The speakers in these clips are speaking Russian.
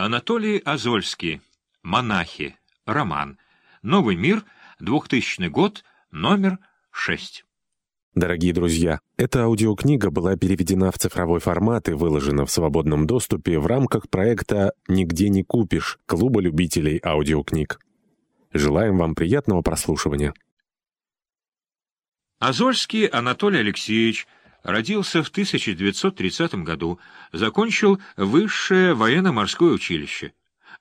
Анатолий Азольский. Монахи. Роман. Новый мир. 2000 год. Номер 6. Дорогие друзья, эта аудиокнига была переведена в цифровой формат и выложена в свободном доступе в рамках проекта «Нигде не купишь» Клуба любителей аудиокниг. Желаем вам приятного прослушивания. Азольский Анатолий Алексеевич родился в 1930 году, закончил Высшее военно-морское училище.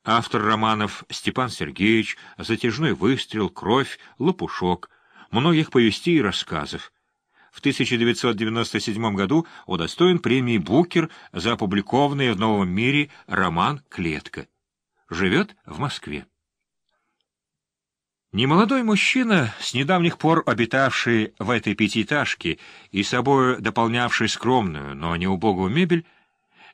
Автор романов Степан Сергеевич, «Затяжной выстрел», «Кровь», «Лопушок», многих повестей и рассказов. В 1997 году удостоен премии «Букер» за опубликованный в «Новом мире» роман «Клетка». Живет в Москве. Немолодой мужчина, с недавних пор обитавший в этой пятиэтажке и собою дополнявший скромную, но не убогую мебель,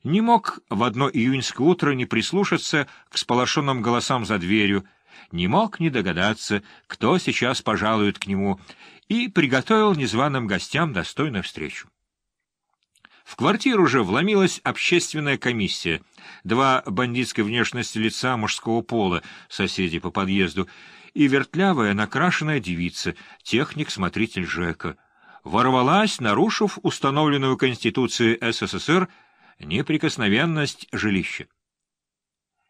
не мог в одно июньское утро не прислушаться к сполошенным голосам за дверью, не мог не догадаться, кто сейчас пожалует к нему, и приготовил незваным гостям достойную встречу. В квартиру же вломилась общественная комиссия, два бандитской внешности лица мужского пола, соседи по подъезду, и вертлявая накрашенная девица, техник-смотритель ЖЭКа, ворвалась, нарушив установленную Конституцией СССР неприкосновенность жилища.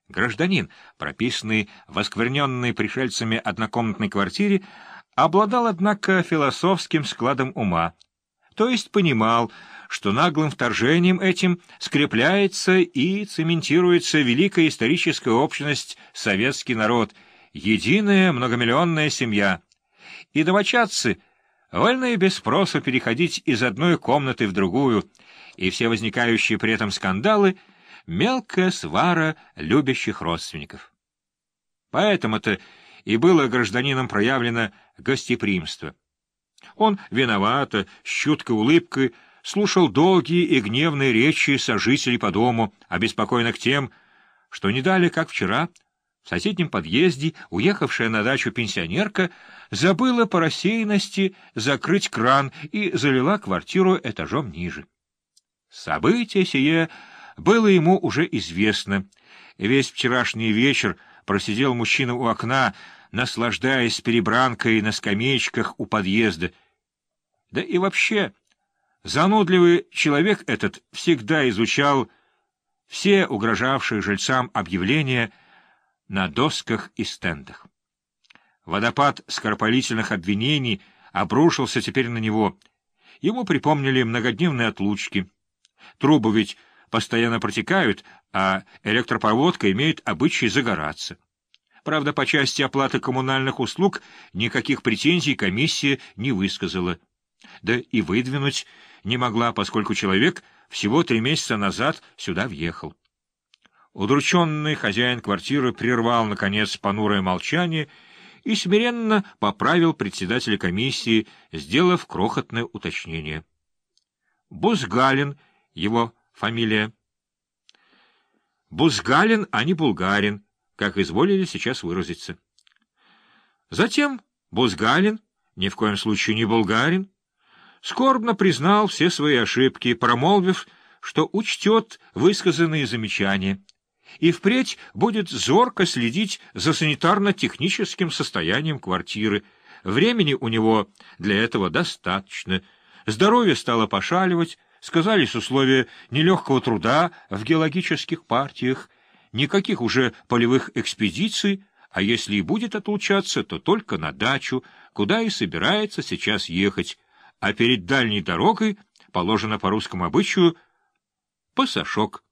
Гражданин, прописанный в оскверненной пришельцами однокомнатной квартире, обладал, однако, философским складом ума, то есть понимал, что наглым вторжением этим скрепляется и цементируется великая историческая общность советский народ — единая многомиллионная семья, и домочадцы вольны без спроса переходить из одной комнаты в другую, и все возникающие при этом скандалы — мелкая свара любящих родственников. Поэтому-то и было гражданином проявлено гостеприимство. Он виновато, с чуткой улыбкой, слушал долгие и гневные речи сожителей по дому, обеспокоенных тем, что не дали, как вчера, в соседнем подъезде уехавшая на дачу пенсионерка забыла по рассеянности закрыть кран и залила квартиру этажом ниже. Событие сие было ему уже известно. Весь вчерашний вечер просидел мужчина у окна, наслаждаясь перебранкой на скамеечках у подъезда. Да и вообще, занудливый человек этот всегда изучал все угрожавшие жильцам объявления — на досках и стендах. Водопад скоропалительных обвинений обрушился теперь на него. Ему припомнили многодневные отлучки. Трубы ведь постоянно протекают, а электропроводка имеет обычай загораться. Правда, по части оплаты коммунальных услуг никаких претензий комиссия не высказала. Да и выдвинуть не могла, поскольку человек всего три месяца назад сюда въехал. Удрученный хозяин квартиры прервал, наконец, понурое молчание и смиренно поправил председателя комиссии, сделав крохотное уточнение. Бузгалин — его фамилия. Бузгалин, а не Булгарин, как изволили сейчас выразиться. Затем Бузгалин, ни в коем случае не Булгарин, скорбно признал все свои ошибки, промолвив, что учтет высказанные замечания — и впредь будет зорко следить за санитарно-техническим состоянием квартиры. Времени у него для этого достаточно. Здоровье стало пошаливать, сказались условия нелегкого труда в геологических партиях, никаких уже полевых экспедиций, а если и будет отлучаться, то только на дачу, куда и собирается сейчас ехать, а перед дальней дорогой положено по русскому обычаю пасашок.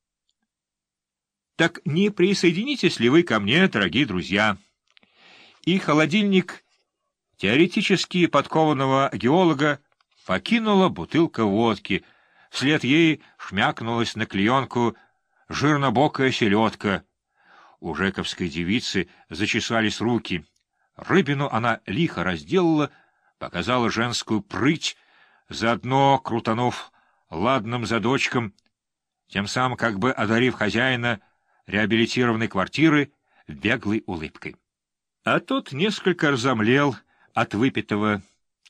Так не присоединитесь ли вы ко мне, дорогие друзья? И холодильник теоретически подкованного геолога покинула бутылка водки. Вслед ей шмякнулась на клеенку жирнобокая селедка. У жековской девицы зачесались руки. Рыбину она лихо разделала, показала женскую прыть, заодно крутанув ладным задочком, тем самым как бы одарив хозяина реабилитированной квартиры беглой улыбкой. А тот несколько разомлел от выпитого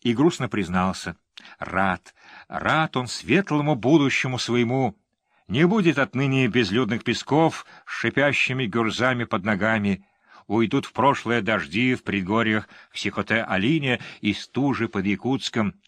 и грустно признался. Рад, рад он светлому будущему своему, Не будет отныне безлюдных песков с шипящими гюрзами под ногами. Уйдут в прошлое дожди в предгорьях в Сихоте-Алине и стужи под Якутском —